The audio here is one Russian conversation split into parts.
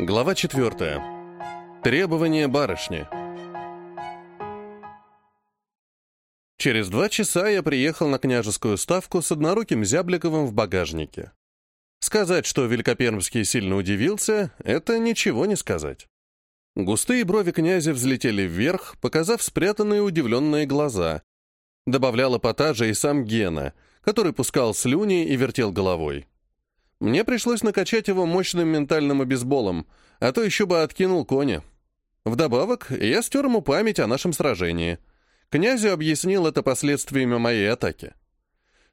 Глава 4. Требования барышни. Через два часа я приехал на княжескую ставку с одноруким Зябликовым в багажнике. Сказать, что Великопермский сильно удивился, это ничего не сказать. Густые брови князя взлетели вверх, показав спрятанные удивленные глаза. Добавлял эпатажа и сам Гена, который пускал слюни и вертел головой. Мне пришлось накачать его мощным ментальным обезболом, а то еще бы откинул коня. Вдобавок, я стер ему память о нашем сражении. Князю объяснил это последствиями моей атаки.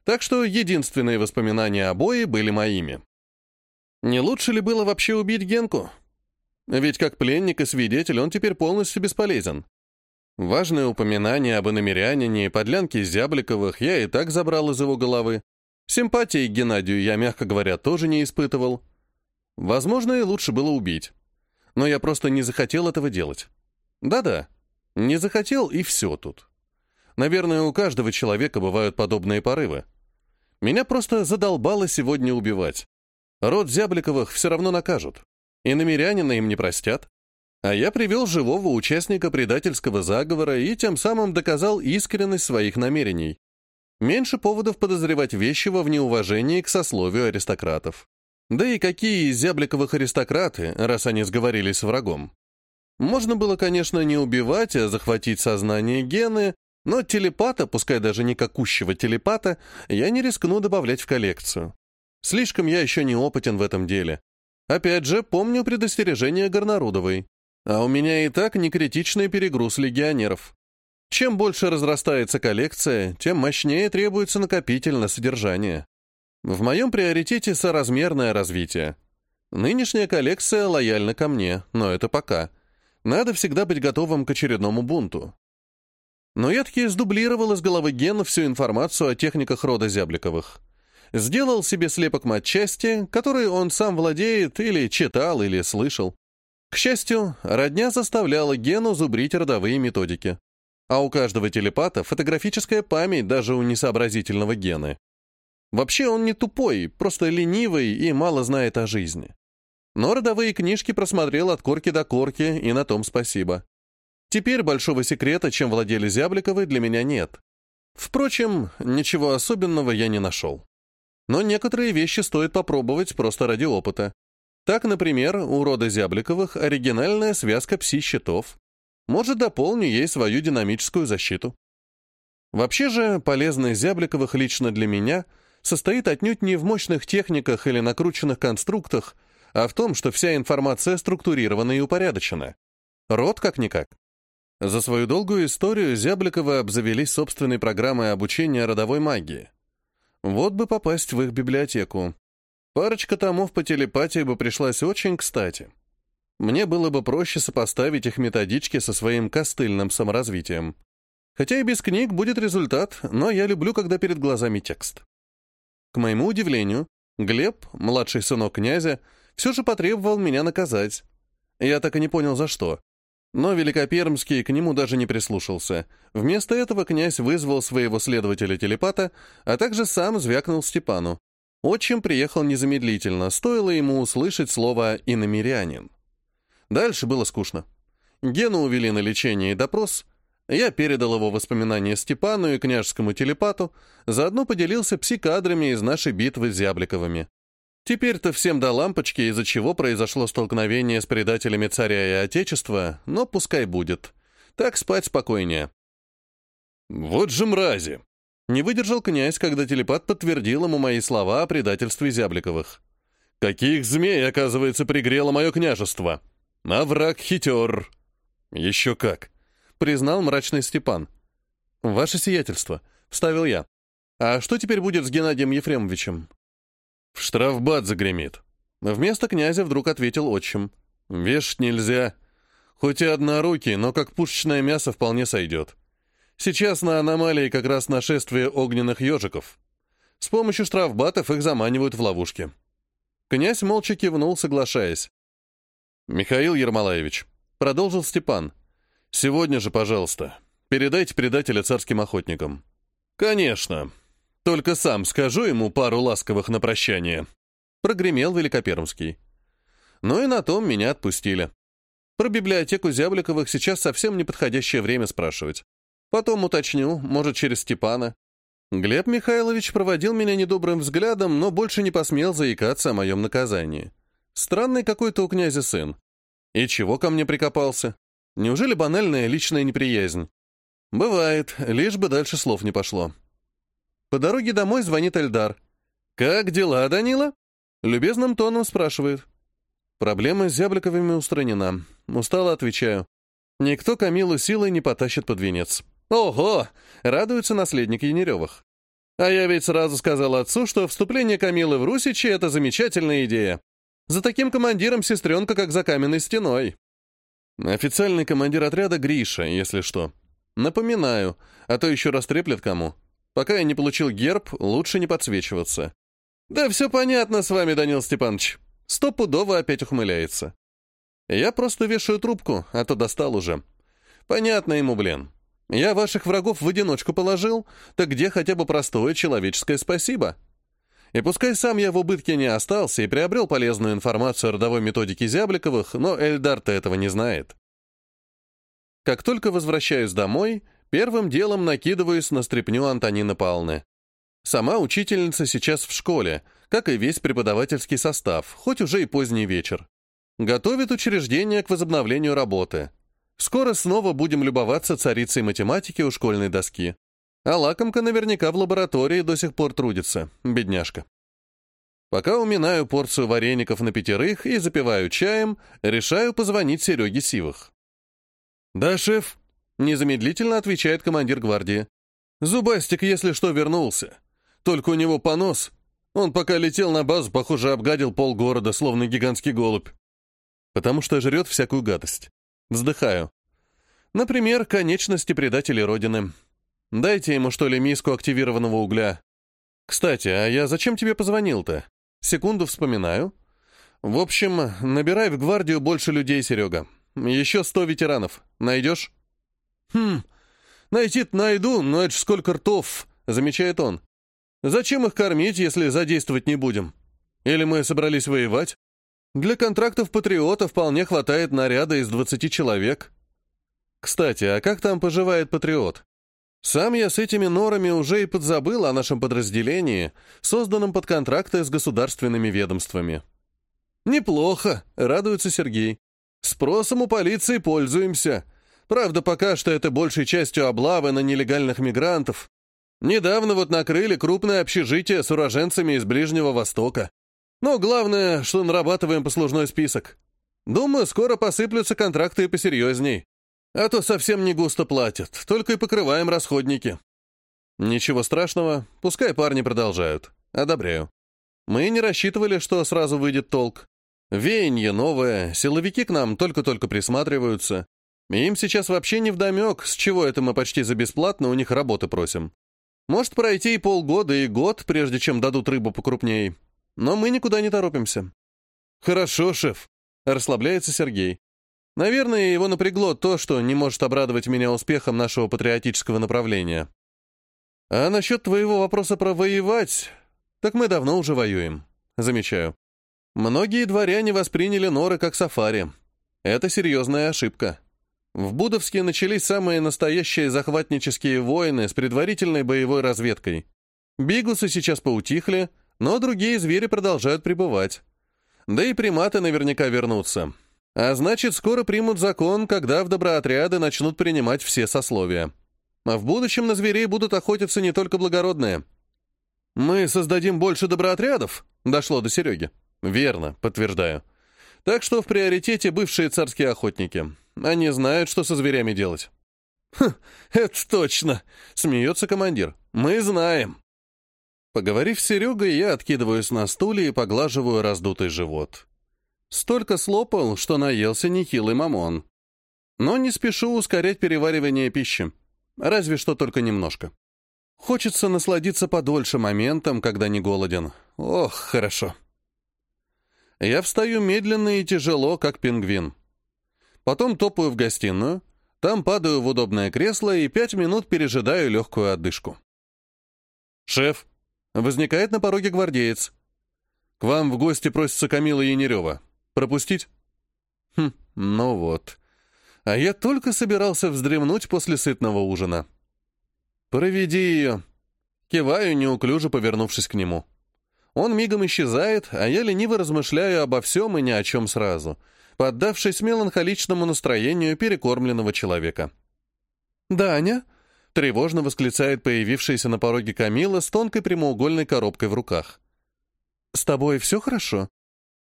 Так что единственные воспоминания о бое были моими. Не лучше ли было вообще убить Генку? Ведь как пленник и свидетель он теперь полностью бесполезен. Важное упоминание об иномирянине и подлянке Зябликовых я и так забрал из его головы. Симпатии к Геннадию я, мягко говоря, тоже не испытывал. Возможно, и лучше было убить. Но я просто не захотел этого делать. Да-да, не захотел, и все тут. Наверное, у каждого человека бывают подобные порывы. Меня просто задолбало сегодня убивать. Род Зябликовых все равно накажут. И намерянина им не простят. А я привел живого участника предательского заговора и тем самым доказал искренность своих намерений. Меньше поводов подозревать Вещего в неуважении к сословию аристократов. Да и какие из зябликовых аристократы, раз они сговорились с врагом? Можно было, конечно, не убивать, а захватить сознание Гены, но телепата, пускай даже не какущего телепата, я не рискну добавлять в коллекцию. Слишком я еще не опытен в этом деле. Опять же, помню предостережение Горнарудовой. А у меня и так некритичный перегруз легионеров. Чем больше разрастается коллекция, тем мощнее требуется накопитель на содержание. В моем приоритете соразмерное развитие. Нынешняя коллекция лояльна ко мне, но это пока. Надо всегда быть готовым к очередному бунту. Но я таки сдублировал из головы Гена всю информацию о техниках рода Зябликовых. Сделал себе слепок матчасти, который он сам владеет или читал, или слышал. К счастью, родня заставляла Гену зубрить родовые методики. А у каждого телепата фотографическая память даже у несообразительного гена. Вообще он не тупой, просто ленивый и мало знает о жизни. Но родовые книжки просмотрел от корки до корки, и на том спасибо. Теперь большого секрета, чем владели Зябликовы, для меня нет. Впрочем, ничего особенного я не нашел. Но некоторые вещи стоит попробовать просто ради опыта. Так, например, у рода Зябликовых оригинальная связка пси-щитов, может, дополню ей свою динамическую защиту. Вообще же, полезность Зябликовых лично для меня состоит отнюдь не в мощных техниках или накрученных конструктах, а в том, что вся информация структурирована и упорядочена. Род как-никак. За свою долгую историю Зябликовы обзавелись собственной программой обучения родовой магии. Вот бы попасть в их библиотеку. Парочка томов по телепатии бы пришлась очень кстати. Мне было бы проще сопоставить их методички со своим костыльным саморазвитием. Хотя и без книг будет результат, но я люблю, когда перед глазами текст. К моему удивлению, Глеб, младший сынок князя, все же потребовал меня наказать. Я так и не понял, за что. Но Великопермский к нему даже не прислушался. Вместо этого князь вызвал своего следователя-телепата, а также сам звякнул Степану. Отчим приехал незамедлительно, стоило ему услышать слово «иномирянин». Дальше было скучно. Гену увели на лечение и допрос. Я передал его воспоминания Степану и княжескому телепату, заодно поделился псикадрами из нашей битвы с Зябликовыми. Теперь-то всем до лампочки, из-за чего произошло столкновение с предателями царя и отечества, но пускай будет. Так спать спокойнее. «Вот же мрази!» Не выдержал князь, когда телепат подтвердил ему мои слова о предательстве Зябликовых. «Каких змей, оказывается, пригрело мое княжество!» А враг хитер. Еще как. Признал мрачный Степан. Ваше сиятельство, вставил я. А что теперь будет с Геннадием Ефремовичем? В штрафбат загремит. Вместо князя вдруг ответил отчим. Вешать нельзя. Хоть и однорукий, но как пушечное мясо вполне сойдет. Сейчас на аномалии как раз нашествие огненных ежиков. С помощью штрафбатов их заманивают в ловушки. Князь молча кивнул, соглашаясь. «Михаил Ермолаевич», — продолжил Степан, — «сегодня же, пожалуйста, передайте предателя царским охотникам». «Конечно. Только сам скажу ему пару ласковых на прощание», — прогремел Великопермский. Ну и на том меня отпустили. Про библиотеку Зябликовых сейчас совсем неподходящее время спрашивать. Потом уточню, может, через Степана. Глеб Михайлович проводил меня недобрым взглядом, но больше не посмел заикаться о моем наказании. Странный какой-то у князя сын. И чего ко мне прикопался? Неужели банальная личная неприязнь? Бывает, лишь бы дальше слов не пошло. По дороге домой звонит Эльдар. «Как дела, Данила?» Любезным тоном спрашивает. Проблема с Зябликовыми устранена. Устало отвечаю. Никто Камилу силой не потащит под венец. Ого! Радуется наследник Янеревых. А я ведь сразу сказал отцу, что вступление Камилы в Русичи — это замечательная идея. За таким командиром сестренка, как за каменной стеной. Официальный командир отряда Гриша, если что. Напоминаю, а то еще растреплет кому. Пока я не получил герб, лучше не подсвечиваться. Да все понятно с вами, Данил Степанович. Стопудово опять ухмыляется. Я просто вешаю трубку, а то достал уже. Понятно ему, блин. Я ваших врагов в одиночку положил, так где хотя бы простое человеческое спасибо? И пускай сам я в убытке не остался и приобрел полезную информацию о родовой методике Зябликовых, но Эльдар-то этого не знает. Как только возвращаюсь домой, первым делом накидываюсь на стряпню Антонины Павловны. Сама учительница сейчас в школе, как и весь преподавательский состав, хоть уже и поздний вечер. Готовит учреждение к возобновлению работы. Скоро снова будем любоваться царицей математики у школьной доски. А лакомка наверняка в лаборатории до сих пор трудится, бедняжка. Пока уминаю порцию вареников на пятерых и запиваю чаем, решаю позвонить Сереге Сивых. «Да, шеф», — незамедлительно отвечает командир гвардии. «Зубастик, если что, вернулся. Только у него понос. Он пока летел на базу, похоже, обгадил полгорода, словно гигантский голубь. Потому что жрет всякую гадость. Вздыхаю. Например, конечности предателей Родины. Дайте ему, что ли, миску активированного угля. Кстати, а я зачем тебе позвонил-то? Секунду вспоминаю. В общем, набирай в гвардию больше людей, Серега. Еще сто ветеранов. Найдешь? Хм, найти-то найду, но это ж сколько ртов, замечает он. Зачем их кормить, если задействовать не будем? Или мы собрались воевать? Для контрактов патриота вполне хватает наряда из 20 человек. Кстати, а как там поживает патриот? Сам я с этими норами уже и подзабыл о нашем подразделении, созданном под контракты с государственными ведомствами. «Неплохо», — радуется Сергей. «Спросом у полиции пользуемся. Правда, пока что это большей частью облавы на нелегальных мигрантов. Недавно вот накрыли крупное общежитие с уроженцами из Ближнего Востока. Но главное, что нарабатываем послужной список. Думаю, скоро посыплются контракты посерьезней. А то совсем не густо платят, только и покрываем расходники. Ничего страшного, пускай парни продолжают. Одобряю. Мы не рассчитывали, что сразу выйдет толк. Веяние новое, силовики к нам только-только присматриваются. Им сейчас вообще не вдомек, с чего это мы почти за бесплатно у них работы просим. Может пройти и полгода, и год, прежде чем дадут рыбу покрупнее. Но мы никуда не торопимся. Хорошо, шеф. Расслабляется Сергей. Наверное, его напрягло то, что не может обрадовать меня успехом нашего патриотического направления. А насчет твоего вопроса про воевать, так мы давно уже воюем. Замечаю. Многие дворяне восприняли норы как сафари. Это серьезная ошибка. В Будовске начались самые настоящие захватнические войны с предварительной боевой разведкой. Бигусы сейчас поутихли, но другие звери продолжают пребывать. Да и приматы наверняка вернутся. А значит, скоро примут закон, когда в доброотряды начнут принимать все сословия. А в будущем на зверей будут охотиться не только благородные. «Мы создадим больше доброотрядов?» — дошло до Сереги. «Верно», — подтверждаю. «Так что в приоритете бывшие царские охотники. Они знают, что со зверями делать. «Хм, это точно!» — смеется командир. «Мы знаем!» Поговорив с Серегой, я откидываюсь на стуле и поглаживаю раздутый живот. Столько слопал, что наелся нехилый мамон. Но не спешу ускорять переваривание пищи. Разве что только немножко. Хочется насладиться подольше моментом, когда не голоден. Ох, хорошо. Я встаю медленно и тяжело, как пингвин. Потом топаю в гостиную, там падаю в удобное кресло и пять минут пережидаю легкую отдышку. «Шеф!» — возникает на пороге гвардеец. «К вам в гости просится Камила Янерева. Пропустить? Хм, ну вот. А я только собирался вздремнуть после сытного ужина. Проведи ее. Киваю, неуклюже повернувшись к нему. Он мигом исчезает, а я лениво размышляю обо всем и ни о чем сразу, поддавшись меланхоличному настроению перекормленного человека. «Даня?» — тревожно восклицает появившаяся на пороге Камила с тонкой прямоугольной коробкой в руках. «С тобой все хорошо?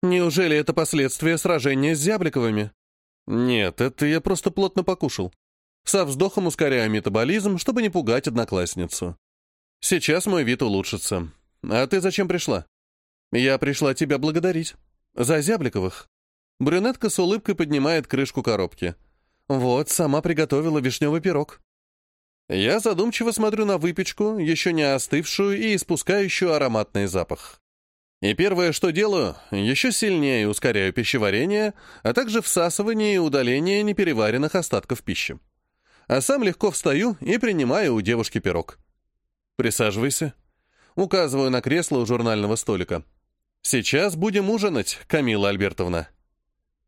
Неужели это последствия сражения с Зябликовыми?» «Нет, это я просто плотно покушал. Со вздохом ускоряю метаболизм, чтобы не пугать одноклассницу. Сейчас мой вид улучшится. А ты зачем пришла? Я пришла тебя благодарить. За Зябликовых. Брюнетка с улыбкой поднимает крышку коробки. Вот, сама приготовила вишневый пирог. Я задумчиво смотрю на выпечку, еще не остывшую и испускающую ароматный запах. И первое, что делаю, еще сильнее ускоряю пищеварение, а также всасывание и удаление непереваренных остатков пищи. А сам легко встаю и принимаю у девушки пирог. «Присаживайся», Указываю на кресло у журнального столика. «Сейчас будем ужинать, Камила Альбертовна».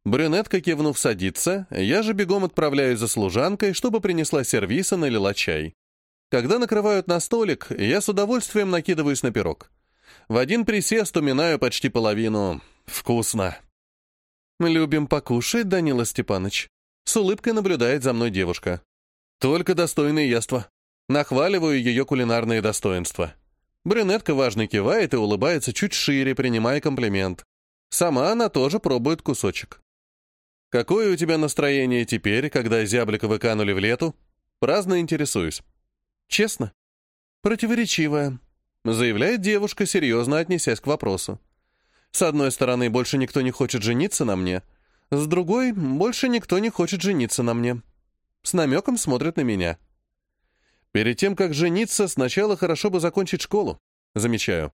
Брюнетка, кивнув, садится, я же бегом отправляюсь за служанкой, чтобы принесла сервиз и налила чай. Когда накрывают на столик, я с удовольствием накидываюсь на пирог. В один присест уминаю почти половину. Вкусно. «Любим покушать, Данила Степаныч», — с улыбкой наблюдает за мной девушка. «Только достойные яства. Нахваливаю ее кулинарные достоинства». Брюнетка важно кивает и улыбается чуть шире, принимая комплимент. Сама она тоже пробует кусочек. «Какое у тебя настроение теперь, когда зяблика выканули в лету?» Праздно интересуюсь. «Честно?» «Противоречивое», — заявляет девушка, серьезно отнесясь к вопросу. «С одной стороны, больше никто не хочет жениться на мне. С другой, больше никто не хочет жениться на мне. С намеком смотрит на меня. Перед тем, как жениться, сначала хорошо бы закончить школу. Замечаю.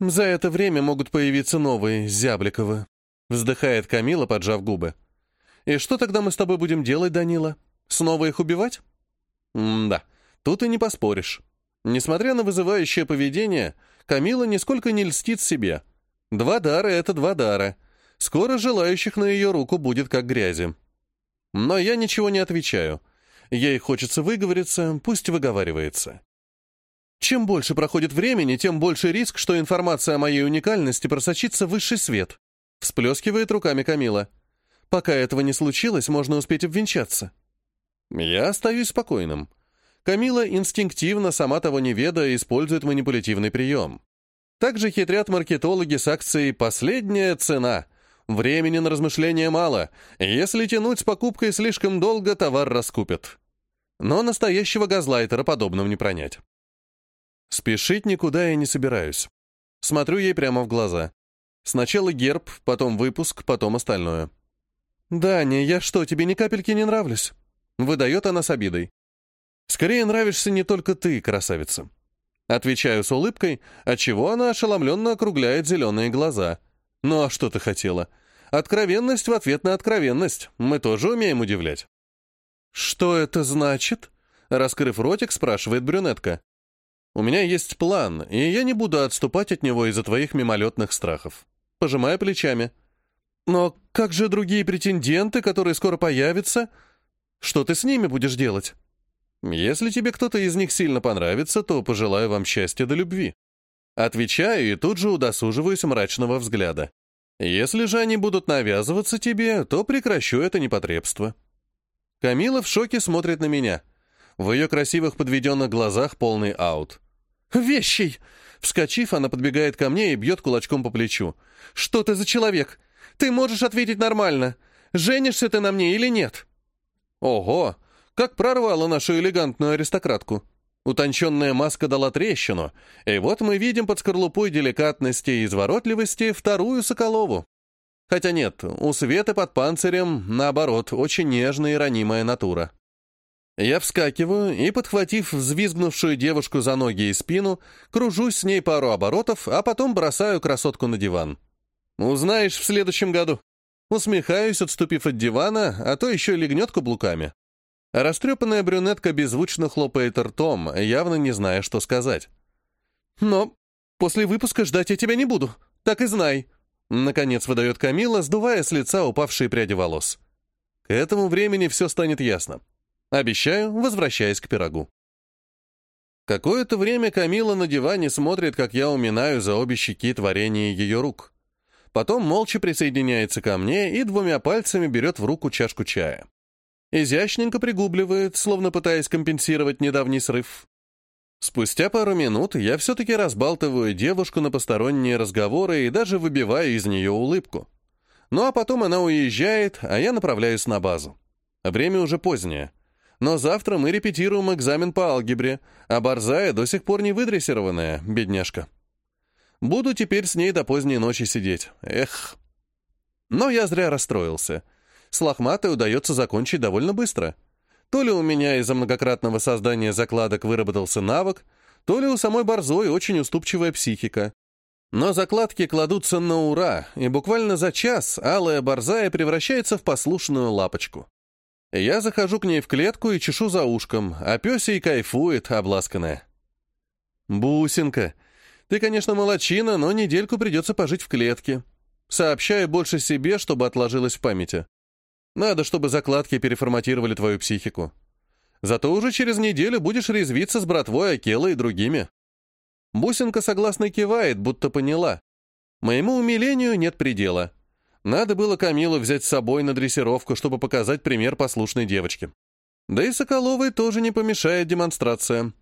За это время могут появиться новые, Зябликовы. Вздыхает Камила, поджав губы. И что тогда мы с тобой будем делать, Данила? Снова их убивать? М-да, тут и не поспоришь. Несмотря на вызывающее поведение, Камила нисколько не льстит себе. Два дара — это два дара. Скоро желающих на ее руку будет как грязи. Но я ничего не отвечаю — Ей хочется выговориться, пусть выговаривается. Чем больше проходит времени, тем больше риск, что информация о моей уникальности просочится в высший свет. Всплескивает руками Камила. Пока этого не случилось, можно успеть обвенчаться. Я остаюсь спокойным. Камила инстинктивно, сама того не ведая, использует манипулятивный прием. Также хитрят маркетологи с акцией «Последняя цена». Времени на размышления мало. Если тянуть с покупкой слишком долго, товар раскупят. Но настоящего газлайтера подобным не пронять. Спешить никуда я не собираюсь. Смотрю ей прямо в глаза. Сначала герб, потом выпуск, потом остальное. «Даня, я что, тебе ни капельки не нравлюсь?» Выдает она с обидой. «Скорее нравишься не только ты, красавица». Отвечаю с улыбкой, отчего она ошеломленно округляет зеленые глаза. «Ну а что ты хотела? Откровенность в ответ на откровенность. Мы тоже умеем удивлять». «Что это значит?» — раскрыв ротик, спрашивает брюнетка. «У меня есть план, и я не буду отступать от него из-за твоих мимолетных страхов». Пожимая плечами. «Но как же другие претенденты, которые скоро появятся? Что ты с ними будешь делать?» «Если тебе кто-то из них сильно понравится, то пожелаю вам счастья до любви». Отвечаю и тут же удосуживаюсь мрачного взгляда. «Если же они будут навязываться тебе, то прекращу это непотребство». Камила в шоке смотрит на меня. В ее красивых подведенных глазах полный аут. «Вещей!» Вскочив, она подбегает ко мне и бьет кулачком по плечу. «Что ты за человек? Ты можешь ответить нормально. Женишься ты на мне или нет?» «Ого! Как прорвала нашу элегантную аристократку!» Утонченная маска дала трещину, и вот мы видим под скорлупой деликатности и изворотливости вторую Соколову. Хотя нет, у Светы под панцирем, наоборот, очень нежная и ранимая натура. Я вскакиваю и, подхватив взвизгнувшую девушку за ноги и спину, кружусь с ней пару оборотов, а потом бросаю красотку на диван. Узнаешь в следующем году. Усмехаюсь, отступив от дивана, а то еще легнет каблуками. Растрепанная брюнетка беззвучно хлопает ртом, явно не зная, что сказать. «Но после выпуска ждать я тебя не буду, так и знай», Наконец выдает Камила, сдувая с лица упавшие пряди волос. К этому времени все станет ясно. Обещаю, возвращаясь к пирогу. Какое-то время Камила на диване смотрит, как я уминаю за обе щеки творение ее рук. Потом молча присоединяется ко мне и двумя пальцами берет в руку чашку чая. Изящненько пригубливает, словно пытаясь компенсировать недавний срыв. Спустя пару минут я все-таки разбалтываю девушку на посторонние разговоры и даже выбиваю из нее улыбку. Ну а потом она уезжает, а я направляюсь на базу. Время уже позднее. Но завтра мы репетируем экзамен по алгебре, а Борзая до сих пор не выдрессированная, бедняжка. Буду теперь с ней до поздней ночи сидеть. Эх. Но я зря расстроился. С лохматой удается закончить довольно быстро. То ли у меня из-за многократного создания закладок выработался навык, то ли у самой Борзой очень уступчивая психика. Но закладки кладутся на ура, и буквально за час алая борзая превращается в послушную лапочку. Я захожу к ней в клетку и чешу за ушком, а пёсей кайфует, обласканная. «Бусинка, ты, конечно, молочина, но недельку придется пожить в клетке. Сообщаю больше себе, чтобы отложилось в памяти. Надо, чтобы закладки переформатировали твою психику. Зато уже через неделю будешь резвиться с братвой Акела и другими». Бусинка согласно кивает, будто поняла. Моему умилению нет предела. Надо было Камилу взять с собой на дрессировку, чтобы показать пример послушной девочки. Да и Соколовой тоже не помешает демонстрация.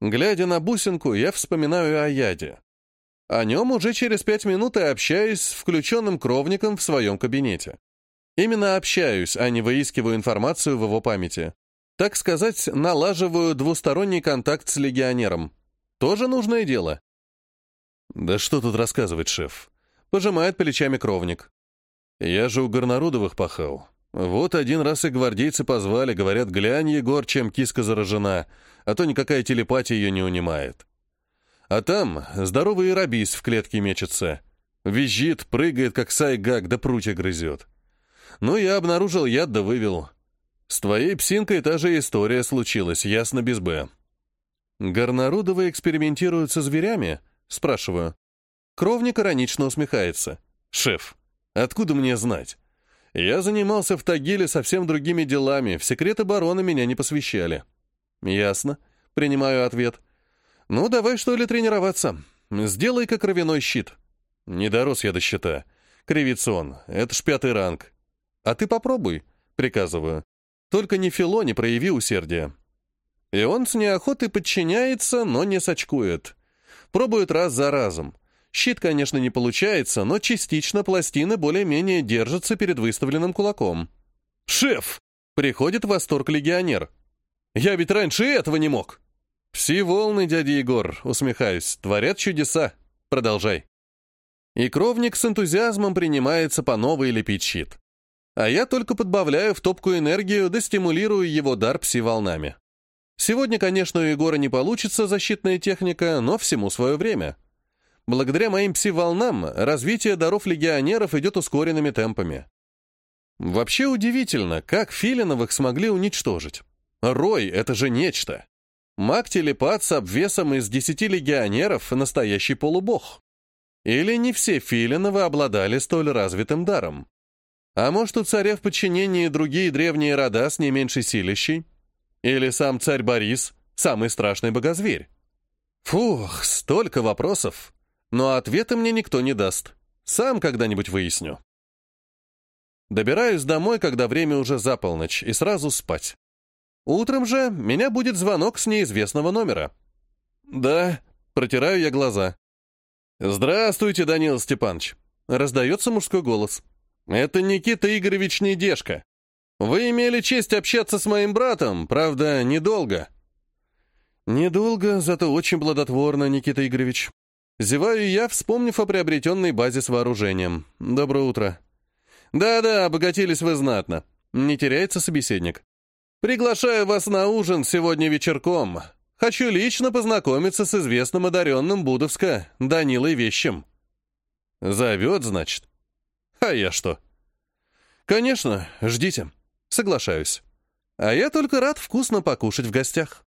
Глядя на бусинку, я вспоминаю о яде. О нем уже через пять минут и общаюсь с включенным кровником в своем кабинете. Именно общаюсь, а не выискиваю информацию в его памяти. Так сказать, налаживаю двусторонний контакт с легионером. Тоже нужное дело. Да что тут рассказывать, шеф? Пожимает плечами кровник. Я же у Горнарудовых пахал. Вот один раз и гвардейцы позвали, говорят, глянь, Егор, чем киска заражена, а то никакая телепатия ее не унимает. А там здоровый рабис в клетке мечется. Визжит, прыгает, как сайгак, да прутья грызет. Ну, я обнаружил яд да вывел. С твоей псинкой та же история случилась, ясно без «Б». «Горнарудовы экспериментируют со зверями?» — спрашиваю. Кровник иронично усмехается. «Шеф, откуда мне знать? Я занимался в Тагиле совсем другими делами, в секреты барона меня не посвящали». «Ясно», — принимаю ответ. «Ну, давай, что ли, тренироваться. Сделай-ка кровяной щит». «Не дорос я до щита». Кривится он. «Это ж пятый ранг». «А ты попробуй», — приказываю. «Только не фило, не прояви усердия». И он с неохотой подчиняется, но не сочкует. Пробует раз за разом. Щит, конечно, не получается, но частично пластины более-менее держатся перед выставленным кулаком. «Шеф!» — приходит в восторг легионер. «Я ведь раньше этого не мог!» «Пси-волны, дядя Егор», — усмехаюсь, — «творят чудеса. Продолжай». И кровник с энтузиазмом принимается по новой лепить щит. А я только подбавляю в топку энергию, да стимулирую его дар пси-волнами. Сегодня, конечно, у Егора не получится защитная техника, но всему свое время. Благодаря моим пси-волнам развитие даров легионеров идет ускоренными темпами. Вообще удивительно, как Филиновых смогли уничтожить. Рой — это же нечто. Маг-телепат с обвесом из десяти легионеров — настоящий полубог. Или не все Филиновы обладали столь развитым даром. А может, у царя в подчинении другие древние рода с не меньшей силищей? Или сам царь Борис — самый страшный богозверь? Фух, столько вопросов. Но ответа мне никто не даст. Сам когда-нибудь выясню. Добираюсь домой, когда время уже за полночь, и сразу спать. Утром же меня будет звонок с неизвестного номера. Да, протираю я глаза. «Здравствуйте, Данил Степанович!» Раздается мужской голос. «Это Никита Игоревич Недешко. Вы имели честь общаться с моим братом, правда, недолго». «Недолго, зато очень плодотворно, Никита Игоревич». Зеваю я, вспомнив о приобретенной базе с вооружением. «Доброе утро». «Да-да, обогатились вы знатно». Не теряется собеседник. «Приглашаю вас на ужин сегодня вечерком. Хочу лично познакомиться с известным одаренным Будовска, Данилой Вещем». «Зовет, значит?» «А я что?» «Конечно, ждите». Соглашаюсь. А я только рад вкусно покушать в гостях.